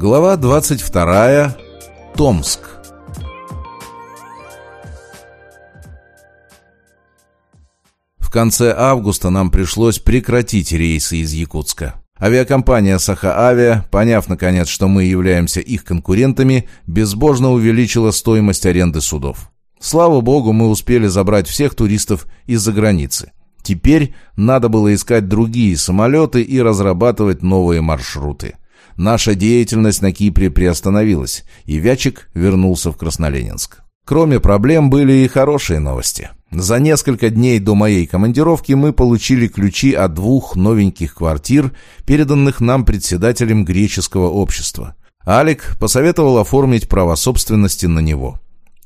Глава 22. Томск. В конце августа нам пришлось прекратить рейсы из Якутска. Авиакомпания «Саха-Авиа», поняв наконец, что мы являемся их конкурентами, безбожно увеличила стоимость аренды судов. Слава богу, мы успели забрать всех туристов из-за границы. Теперь надо было искать другие самолеты и разрабатывать новые маршруты. Наша деятельность на Кипре приостановилась, и Вячик вернулся в Красноленинск. Кроме проблем были и хорошие новости. За несколько дней до моей командировки мы получили ключи от двух новеньких квартир, переданных нам председателем греческого общества. Алик посоветовал оформить право собственности на него.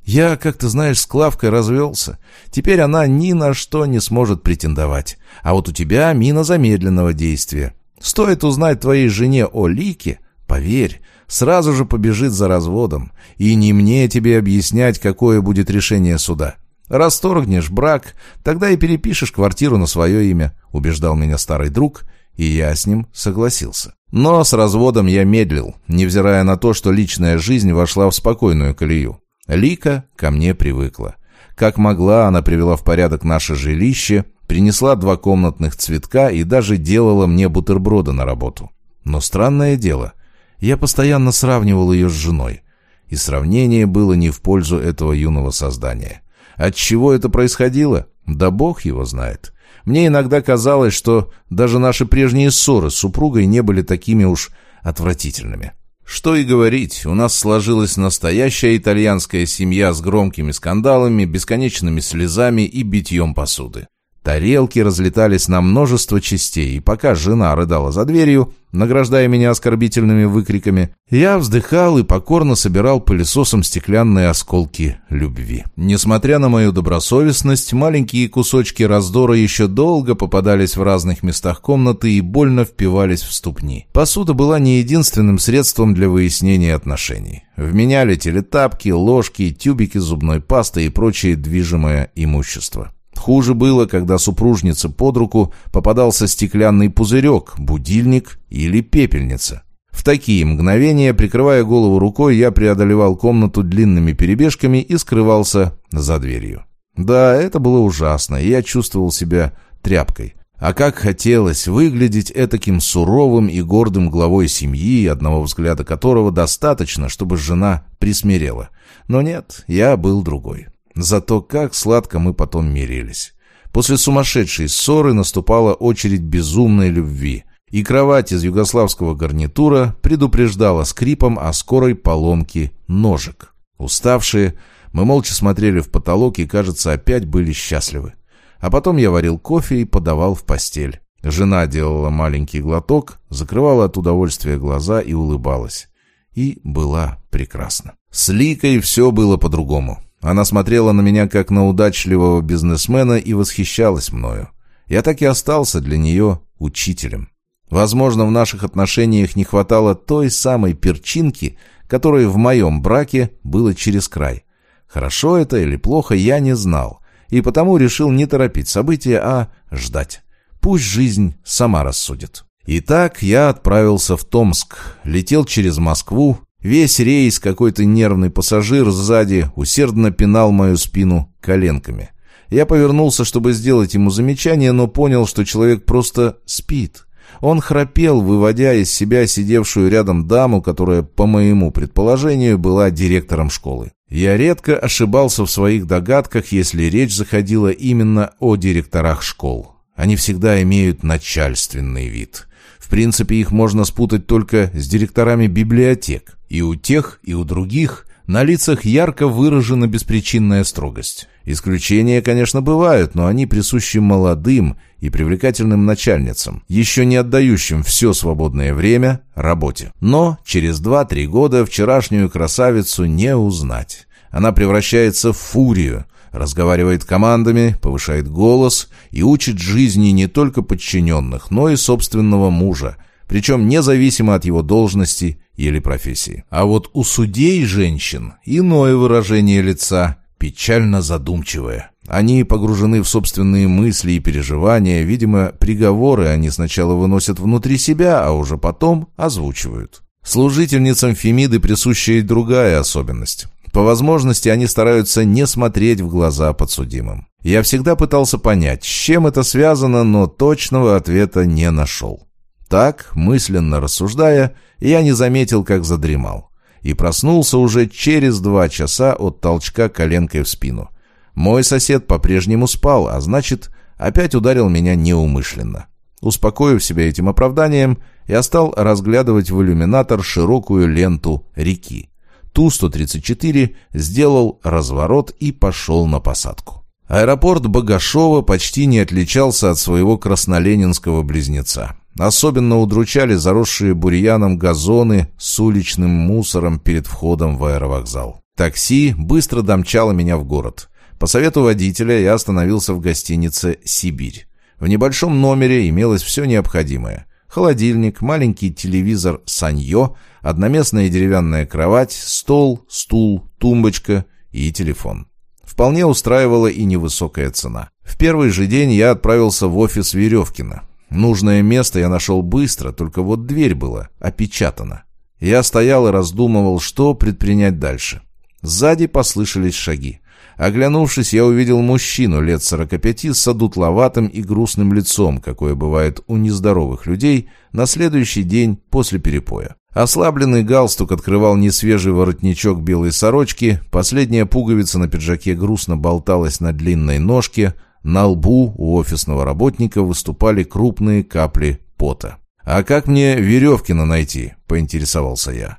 Я, как ты знаешь, с Клавкой развелся. Теперь она ни на что не сможет претендовать. А вот у тебя мина замедленного действия. Стоит узнать твоей жене о Лике, поверь, сразу же побежит за разводом. И не мне тебе объяснять, какое будет решение суда. Расторгнешь брак, тогда и перепишешь квартиру на свое имя, убеждал меня старый друг, и я с ним согласился. Но с разводом я медлил, невзирая на то, что личная жизнь вошла в спокойную колею. Лика ко мне привыкла. Как могла, она привела в порядок наше жилище, принесла два комнатных цветка и даже делала мне бутерброды на работу. Но странное дело, я постоянно сравнивал ее с женой. И сравнение было не в пользу этого юного создания. От чего это происходило? Да бог его знает. Мне иногда казалось, что даже наши прежние ссоры с супругой не были такими уж отвратительными. Что и говорить, у нас сложилась настоящая итальянская семья с громкими скандалами, бесконечными слезами и битьем посуды. Тарелки разлетались на множество частей, и пока жена рыдала за дверью, награждая меня оскорбительными выкриками, я вздыхал и покорно собирал пылесосом стеклянные осколки любви. Несмотря на мою добросовестность, маленькие кусочки раздора еще долго попадались в разных местах комнаты и больно впивались в ступни. Посуда была не единственным средством для выяснения отношений. В меня летели тапки, ложки, тюбики зубной пасты и прочее движимое имущество. Хуже было, когда супружнице под руку попадался стеклянный пузырек, будильник или пепельница. В такие мгновения, прикрывая голову рукой, я преодолевал комнату длинными перебежками и скрывался за дверью. Да, это было ужасно, и я чувствовал себя тряпкой. А как хотелось выглядеть этаким суровым и гордым главой семьи, одного взгляда которого достаточно, чтобы жена присмирела. Но нет, я был другой. Зато как сладко мы потом мирились. После сумасшедшей ссоры наступала очередь безумной любви, и кровать из югославского гарнитура предупреждала скрипом о скорой поломке ножек. Уставшие, мы молча смотрели в потолок и, кажется, опять были счастливы. А потом я варил кофе и подавал в постель. Жена делала маленький глоток, закрывала от удовольствия глаза и улыбалась. И была прекрасна. С Ликой все было по-другому. Она смотрела на меня как на удачливого бизнесмена и восхищалась мною. Я так и остался для нее учителем. Возможно, в наших отношениях не хватало той самой перчинки, которой в моем браке было через край. Хорошо это или плохо, я не знал, и потому решил не торопить события, а ждать. Пусть жизнь сама рассудит. Итак, я отправился в Томск, летел через Москву, Весь рейс какой-то нервный пассажир сзади усердно пинал мою спину коленками. Я повернулся, чтобы сделать ему замечание, но понял, что человек просто спит. Он храпел, выводя из себя сидевшую рядом даму, которая, по моему предположению, была директором школы. Я редко ошибался в своих догадках, если речь заходила именно о директорах школ. Они всегда имеют начальственный вид. В принципе, их можно спутать только с директорами библиотек. И у тех, и у других на лицах ярко выражена беспричинная строгость. Исключения, конечно, бывают, но они присущи молодым и привлекательным начальницам, еще не отдающим все свободное время работе. Но через 2-3 года вчерашнюю красавицу не узнать. Она превращается в фурию, разговаривает командами, повышает голос и учит жизни не только подчиненных, но и собственного мужа, причем независимо от его должности или профессии. А вот у судей женщин иное выражение лица, печально задумчивое. Они погружены в собственные мысли и переживания, видимо, приговоры они сначала выносят внутри себя, а уже потом озвучивают. Служительницам Фемиды присуща и другая особенность. По возможности они стараются не смотреть в глаза подсудимым. Я всегда пытался понять, с чем это связано, но точного ответа не нашел. Так, мысленно рассуждая, я не заметил, как задремал. И проснулся уже через два часа от толчка коленкой в спину. Мой сосед по-прежнему спал, а значит, опять ударил меня неумышленно. Успокоив себя этим оправданием, я стал разглядывать в иллюминатор широкую ленту реки. Ту-134 сделал разворот и пошел на посадку. Аэропорт Богашова почти не отличался от своего красноленинского близнеца. Особенно удручали заросшие бурьяном газоны с уличным мусором перед входом в аэровокзал. Такси быстро домчало меня в город. По совету водителя я остановился в гостинице «Сибирь». В небольшом номере имелось все необходимое. Холодильник, маленький телевизор «Саньо», одноместная деревянная кровать, стол, стул, тумбочка и телефон. Вполне устраивала и невысокая цена. В первый же день я отправился в офис Веревкина. Нужное место я нашел быстро, только вот дверь была опечатана. Я стоял и раздумывал, что предпринять дальше. Сзади послышались шаги. Оглянувшись, я увидел мужчину лет сорока пяти с одутловатым и грустным лицом, какое бывает у нездоровых людей на следующий день после перепоя. Ослабленный галстук открывал несвежий воротничок белой сорочки, последняя пуговица на пиджаке грустно болталась на длинной ножке, на лбу у офисного работника выступали крупные капли пота. «А как мне Веревкина найти?» — поинтересовался я.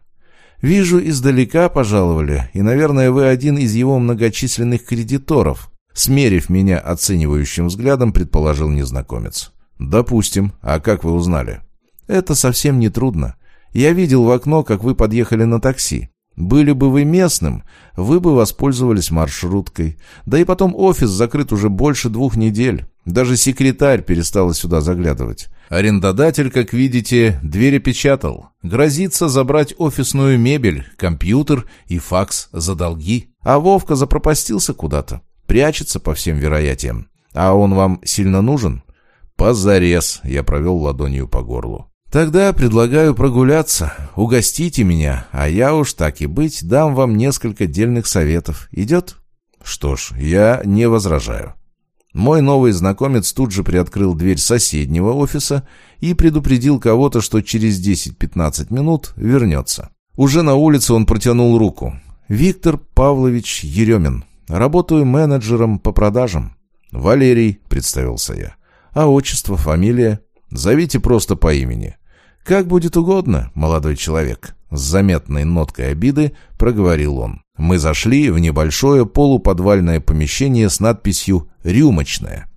«Вижу, издалека пожаловали, и, наверное, вы один из его многочисленных кредиторов», смерив меня оценивающим взглядом, предположил незнакомец. «Допустим. А как вы узнали?» «Это совсем не трудно. Я видел в окно, как вы подъехали на такси. Были бы вы местным, вы бы воспользовались маршруткой. Да и потом офис закрыт уже больше двух недель. Даже секретарь перестала сюда заглядывать. Арендодатель, как видите, дверь опечатал. Грозится забрать офисную мебель, компьютер и факс за долги. А Вовка запропастился куда-то. Прячется по всем вероятиям. А он вам сильно нужен? Позарез, я провел ладонью по горлу. «Тогда предлагаю прогуляться. Угостите меня, а я уж так и быть дам вам несколько дельных советов. Идет?» «Что ж, я не возражаю». Мой новый знакомец тут же приоткрыл дверь соседнего офиса и предупредил кого-то, что через 10-15 минут вернется. Уже на улице он протянул руку. «Виктор Павлович Еремин. Работаю менеджером по продажам». «Валерий», — представился я. «А отчество, фамилия?» «Зовите просто по имени». «Как будет угодно, молодой человек», — с заметной ноткой обиды проговорил он. Мы зашли в небольшое полуподвальное помещение с надписью «Рюмочная».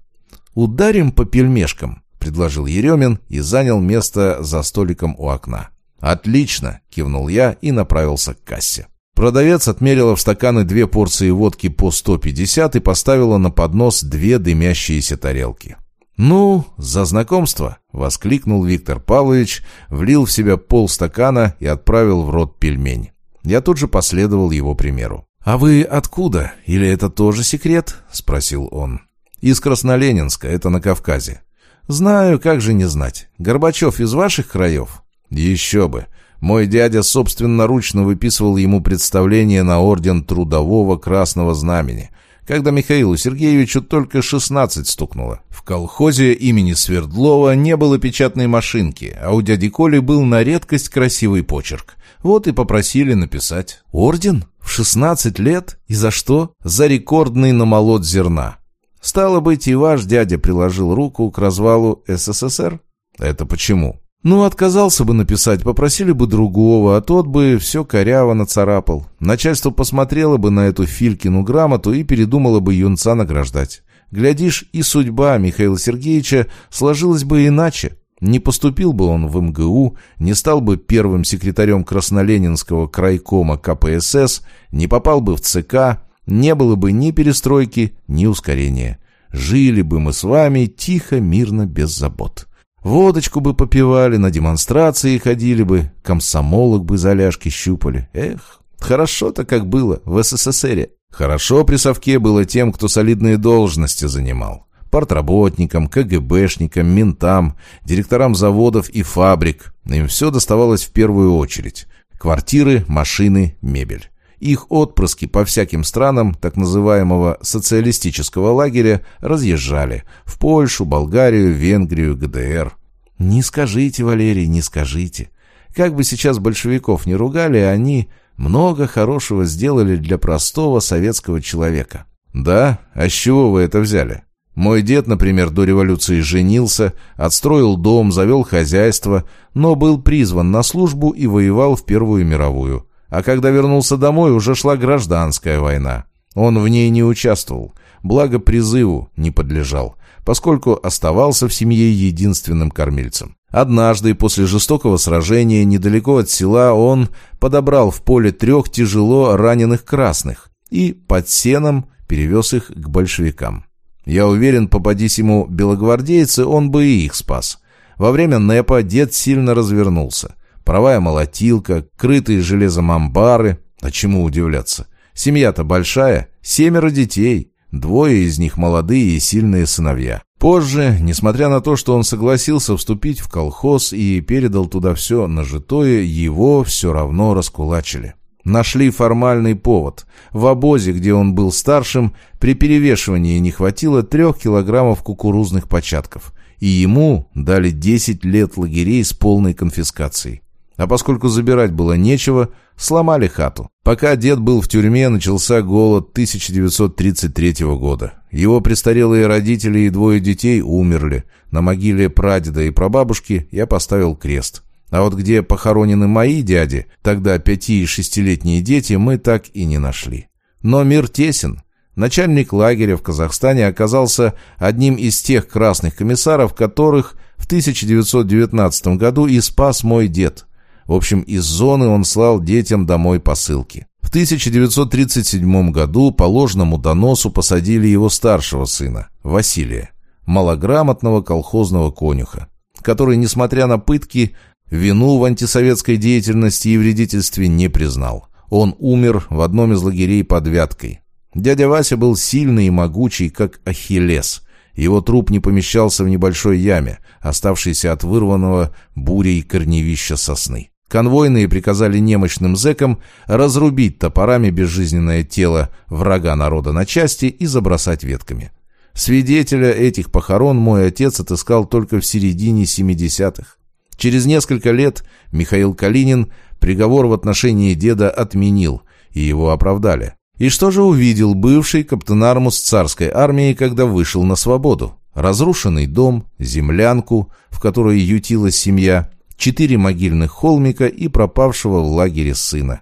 «Ударим по пельмешкам», — предложил Еремин и занял место за столиком у окна. «Отлично!» — кивнул я и направился к кассе. Продавец отмерила в стаканы две порции водки по 150 и поставила на поднос две дымящиеся тарелки. «Ну, за знакомство!» — воскликнул Виктор Павлович, влил в себя полстакана и отправил в рот пельмень. Я тут же последовал его примеру. «А вы откуда? Или это тоже секрет?» — спросил он. «Из Красноленинска, это на Кавказе». «Знаю, как же не знать. Горбачев из ваших краев?» «Еще бы. Мой дядя собственноручно выписывал ему представление на орден Трудового Красного Знамени когда Михаилу Сергеевичу только 16 стукнуло. В колхозе имени Свердлова не было печатной машинки, а у дяди Коли был на редкость красивый почерк. Вот и попросили написать. Орден? В 16 лет? И за что? За рекордный намолот зерна. Стало быть, и ваш дядя приложил руку к развалу СССР? Это почему? Ну, отказался бы написать, попросили бы другого, а тот бы все коряво нацарапал. Начальство посмотрело бы на эту Филькину грамоту и передумало бы юнца награждать. Глядишь, и судьба Михаила Сергеевича сложилась бы иначе. Не поступил бы он в МГУ, не стал бы первым секретарем Красноленинского крайкома КПСС, не попал бы в ЦК, не было бы ни перестройки, ни ускорения. Жили бы мы с вами тихо, мирно, без забот. Водочку бы попивали, на демонстрации ходили бы, комсомолок бы за ляжки щупали. Эх, хорошо-то как было в СССР. Хорошо при совке было тем, кто солидные должности занимал. Партработникам, КГБшникам, ментам, директорам заводов и фабрик. Им все доставалось в первую очередь. Квартиры, машины, мебель. Их отпрыски по всяким странам так называемого социалистического лагеря разъезжали. В Польшу, Болгарию, Венгрию, ГДР. Не скажите, Валерий, не скажите. Как бы сейчас большевиков не ругали, они много хорошего сделали для простого советского человека. Да? А с чего вы это взяли? Мой дед, например, до революции женился, отстроил дом, завел хозяйство, но был призван на службу и воевал в Первую мировую. А когда вернулся домой, уже шла гражданская война. Он в ней не участвовал, благо призыву не подлежал, поскольку оставался в семье единственным кормильцем. Однажды после жестокого сражения недалеко от села он подобрал в поле трех тяжело раненых красных и под сеном перевез их к большевикам. Я уверен, попадись ему белогвардейцы, он бы и их спас. Во время НЭПа дед сильно развернулся. Паровая молотилка, крытые железом амбары. А чему удивляться? Семья-то большая, семеро детей. Двое из них молодые и сильные сыновья. Позже, несмотря на то, что он согласился вступить в колхоз и передал туда все нажитое, его все равно раскулачили. Нашли формальный повод. В обозе, где он был старшим, при перевешивании не хватило трех килограммов кукурузных початков. И ему дали 10 лет лагерей с полной конфискацией. А поскольку забирать было нечего, сломали хату. Пока дед был в тюрьме, начался голод 1933 года. Его престарелые родители и двое детей умерли. На могиле прадеда и прабабушки я поставил крест. А вот где похоронены мои дяди, тогда пяти- и шестилетние дети, мы так и не нашли. Но мир тесен. Начальник лагеря в Казахстане оказался одним из тех красных комиссаров, которых в 1919 году и спас мой дед. В общем, из зоны он слал детям домой посылки. В 1937 году по ложному доносу посадили его старшего сына, Василия, малограмотного колхозного конюха, который, несмотря на пытки, вину в антисоветской деятельности и вредительстве не признал. Он умер в одном из лагерей под Вяткой. Дядя Вася был сильный и могучий, как Ахиллес. Его труп не помещался в небольшой яме, оставшейся от вырванного бурей корневища сосны. Конвойные приказали немощным зэкам разрубить топорами безжизненное тело врага народа на части и забросать ветками. Свидетеля этих похорон мой отец отыскал только в середине 70-х. Через несколько лет Михаил Калинин приговор в отношении деда отменил, и его оправдали. И что же увидел бывший каптенармус царской армии, когда вышел на свободу? Разрушенный дом, землянку, в которой ютилась семья, четыре могильных холмика и пропавшего в лагере сына.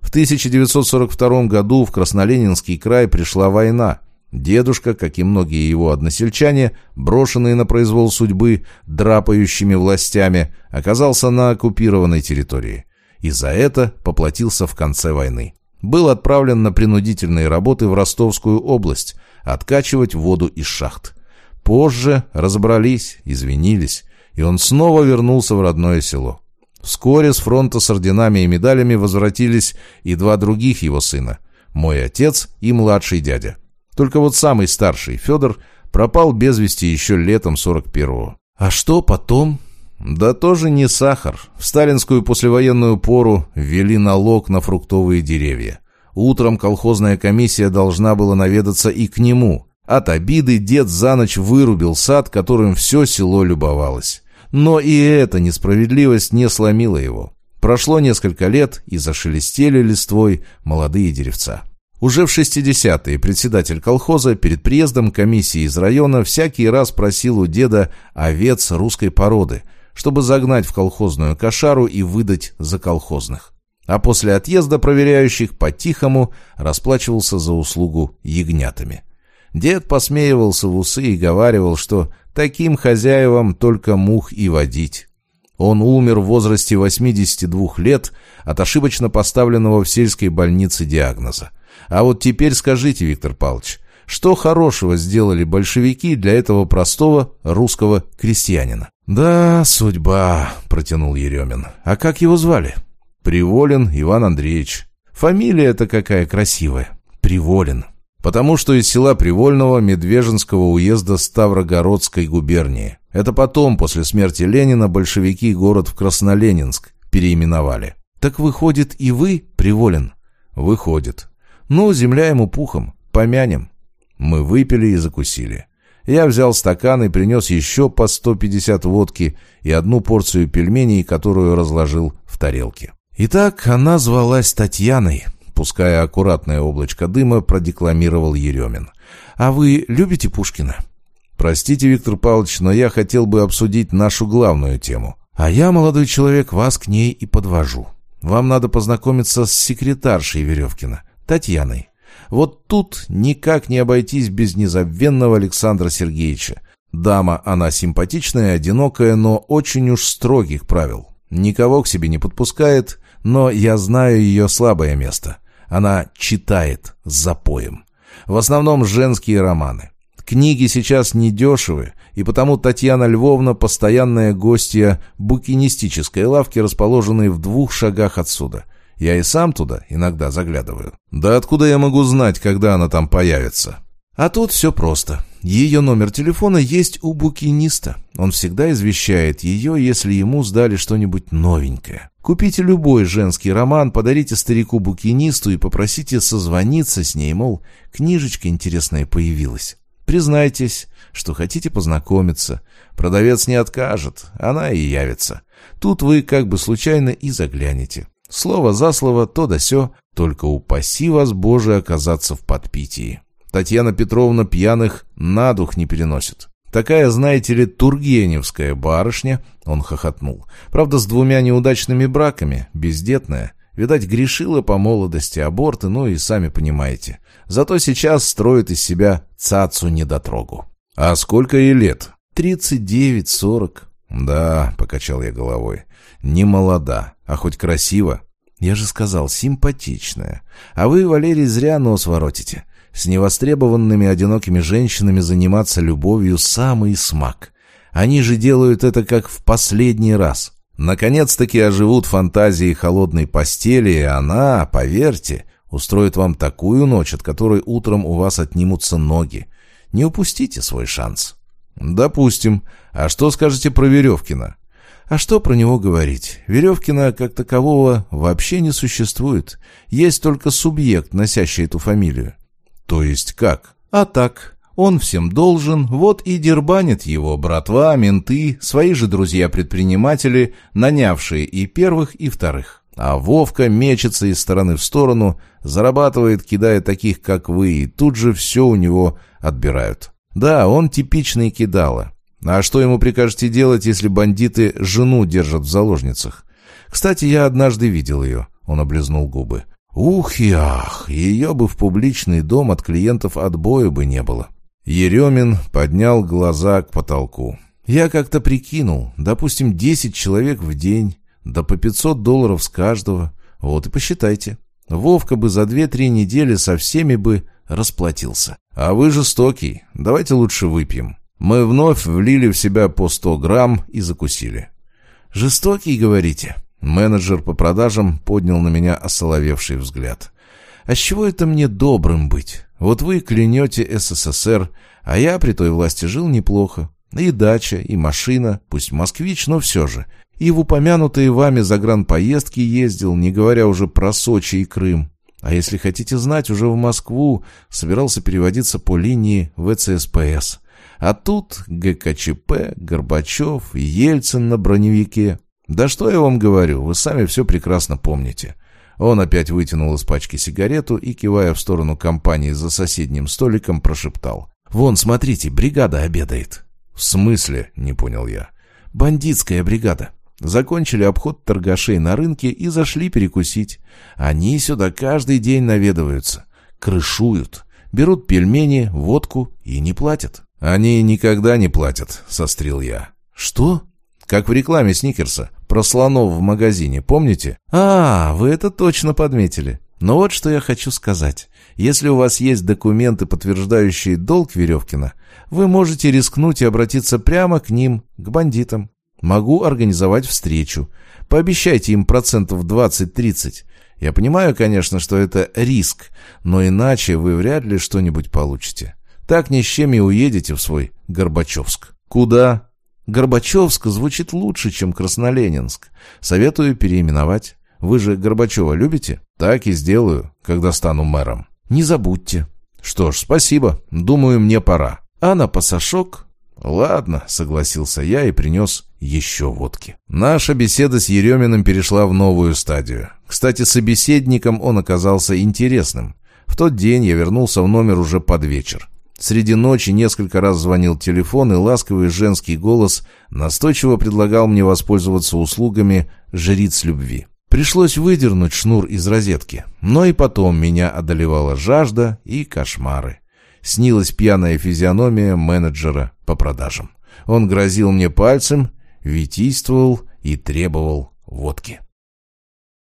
В 1942 году в Красноленинский край пришла война. Дедушка, как и многие его односельчане, брошенные на произвол судьбы драпающими властями, оказался на оккупированной территории. И за это поплатился в конце войны. Был отправлен на принудительные работы в Ростовскую область, откачивать воду из шахт. Позже разобрались, извинились, и он снова вернулся в родное село. Вскоре с фронта с орденами и медалями возвратились и два других его сына, мой отец и младший дядя. Только вот самый старший, Федор, пропал без вести еще летом 41-го. А что потом? Да тоже не сахар. В сталинскую послевоенную пору ввели налог на фруктовые деревья. Утром колхозная комиссия должна была наведаться и к нему. От обиды дед за ночь вырубил сад, которым все село любовалось. Но и эта несправедливость не сломила его. Прошло несколько лет, и зашелестели листвой молодые деревца. Уже в 60-е председатель колхоза перед приездом комиссии из района всякий раз просил у деда овец русской породы, чтобы загнать в колхозную кошару и выдать за колхозных. А после отъезда проверяющих по-тихому расплачивался за услугу ягнятами. Дед посмеивался в усы и говаривал, что таким хозяевам только мух и водить. Он умер в возрасте 82 лет от ошибочно поставленного в сельской больнице диагноза. А вот теперь скажите, Виктор Павлович, что хорошего сделали большевики для этого простого русского крестьянина? «Да, судьба», — протянул Еремин. «А как его звали?» «Приволин Иван Андреевич. Фамилия-то какая красивая. Приволин. Потому что из села Привольного Медвежинского уезда Ставрогородской губернии. Это потом, после смерти Ленина, большевики город в Красноленинск переименовали. Так выходит и вы, Приволин? Выходит. Ну, земля ему пухом. Помянем. Мы выпили и закусили. Я взял стакан и принес еще по 150 водки и одну порцию пельменей, которую разложил в тарелке. Итак, она звалась Татьяной, пуская аккуратное облачко дыма, продекламировал Еремин. «А вы любите Пушкина?» «Простите, Виктор Павлович, но я хотел бы обсудить нашу главную тему». «А я, молодой человек, вас к ней и подвожу. Вам надо познакомиться с секретаршей Веревкина, Татьяной. Вот тут никак не обойтись без незабвенного Александра Сергеевича. Дама она симпатичная, одинокая, но очень уж строгих правил. Никого к себе не подпускает, но я знаю ее слабое место. Она читает с запоем. В основном женские романы. Книги сейчас недешевы, и потому Татьяна Львовна постоянная гостья букинистической лавки, расположенной в двух шагах отсюда – я и сам туда иногда заглядываю. Да откуда я могу знать, когда она там появится? А тут все просто. Ее номер телефона есть у букиниста. Он всегда извещает ее, если ему сдали что-нибудь новенькое. Купите любой женский роман, подарите старику-букинисту и попросите созвониться с ней, мол, книжечка интересная появилась. Признайтесь, что хотите познакомиться. Продавец не откажет, она и явится. Тут вы как бы случайно и заглянете. Слово за слово, то да сё, только упаси вас, Боже, оказаться в подпитии. Татьяна Петровна пьяных на дух не переносит. Такая, знаете ли, тургеневская барышня, он хохотнул. Правда, с двумя неудачными браками, бездетная. Видать, грешила по молодости аборты, ну и сами понимаете. Зато сейчас строит из себя цацу-недотрогу. А сколько ей лет? Тридцать девять, сорок. Да, покачал я головой. Не молода, а хоть красиво. Я же сказал, симпатичная. А вы, Валерий, зря нос воротите. С невостребованными одинокими женщинами заниматься любовью самый смак. Они же делают это как в последний раз. Наконец-таки оживут фантазии холодной постели, и она, поверьте, устроит вам такую ночь, от которой утром у вас отнимутся ноги. Не упустите свой шанс. Допустим. А что скажете про Веревкина? А что про него говорить? Веревкина, как такового, вообще не существует. Есть только субъект, носящий эту фамилию. То есть как? А так, он всем должен, вот и дербанит его братва, менты, свои же друзья-предприниматели, нанявшие и первых, и вторых. А Вовка мечется из стороны в сторону, зарабатывает, кидая таких, как вы, и тут же все у него отбирают. Да, он типичный кидала. А что ему прикажете делать, если бандиты жену держат в заложницах? Кстати, я однажды видел ее. Он облизнул губы. Ух и ах, ее бы в публичный дом от клиентов отбоя бы не было. Еремин поднял глаза к потолку. Я как-то прикинул, допустим, 10 человек в день, да по 500 долларов с каждого. Вот и посчитайте. Вовка бы за 2-3 недели со всеми бы расплатился. А вы жестокий. Давайте лучше выпьем. Мы вновь влили в себя по 100 грамм и закусили. «Жестокий, говорите?» Менеджер по продажам поднял на меня осоловевший взгляд. «А с чего это мне добрым быть? Вот вы клянете СССР, а я при той власти жил неплохо. И дача, и машина, пусть москвич, но все же. И в упомянутые вами загранпоездки ездил, не говоря уже про Сочи и Крым. А если хотите знать, уже в Москву собирался переводиться по линии ВЦСПС. А тут ГКЧП, Горбачев, Ельцин на броневике. Да что я вам говорю, вы сами все прекрасно помните. Он опять вытянул из пачки сигарету и, кивая в сторону компании за соседним столиком, прошептал. «Вон, смотрите, бригада обедает». «В смысле?» — не понял я. «Бандитская бригада. Закончили обход торгашей на рынке и зашли перекусить. Они сюда каждый день наведываются. Крышуют. Берут пельмени, водку и не платят. «Они никогда не платят», — сострил я. «Что?» «Как в рекламе Сникерса. Про слонов в магазине, помните?» «А, вы это точно подметили. Но вот что я хочу сказать. Если у вас есть документы, подтверждающие долг Веревкина, вы можете рискнуть и обратиться прямо к ним, к бандитам. Могу организовать встречу. Пообещайте им процентов 20-30. Я понимаю, конечно, что это риск, но иначе вы вряд ли что-нибудь получите. Так ни с чем и уедете в свой Горбачевск. Куда? Горбачевск звучит лучше, чем Красноленинск. Советую переименовать. Вы же Горбачева любите? Так и сделаю, когда стану мэром. Не забудьте. Что ж, спасибо. Думаю, мне пора. А на пасашок? Ладно, согласился я и принес еще водки. Наша беседа с Ереминым перешла в новую стадию. Кстати, собеседником он оказался интересным. В тот день я вернулся в номер уже под вечер. Среди ночи несколько раз звонил телефон, и ласковый женский голос настойчиво предлагал мне воспользоваться услугами жриц любви. Пришлось выдернуть шнур из розетки, но и потом меня одолевала жажда и кошмары. Снилась пьяная физиономия менеджера по продажам. Он грозил мне пальцем, витийствовал и требовал водки.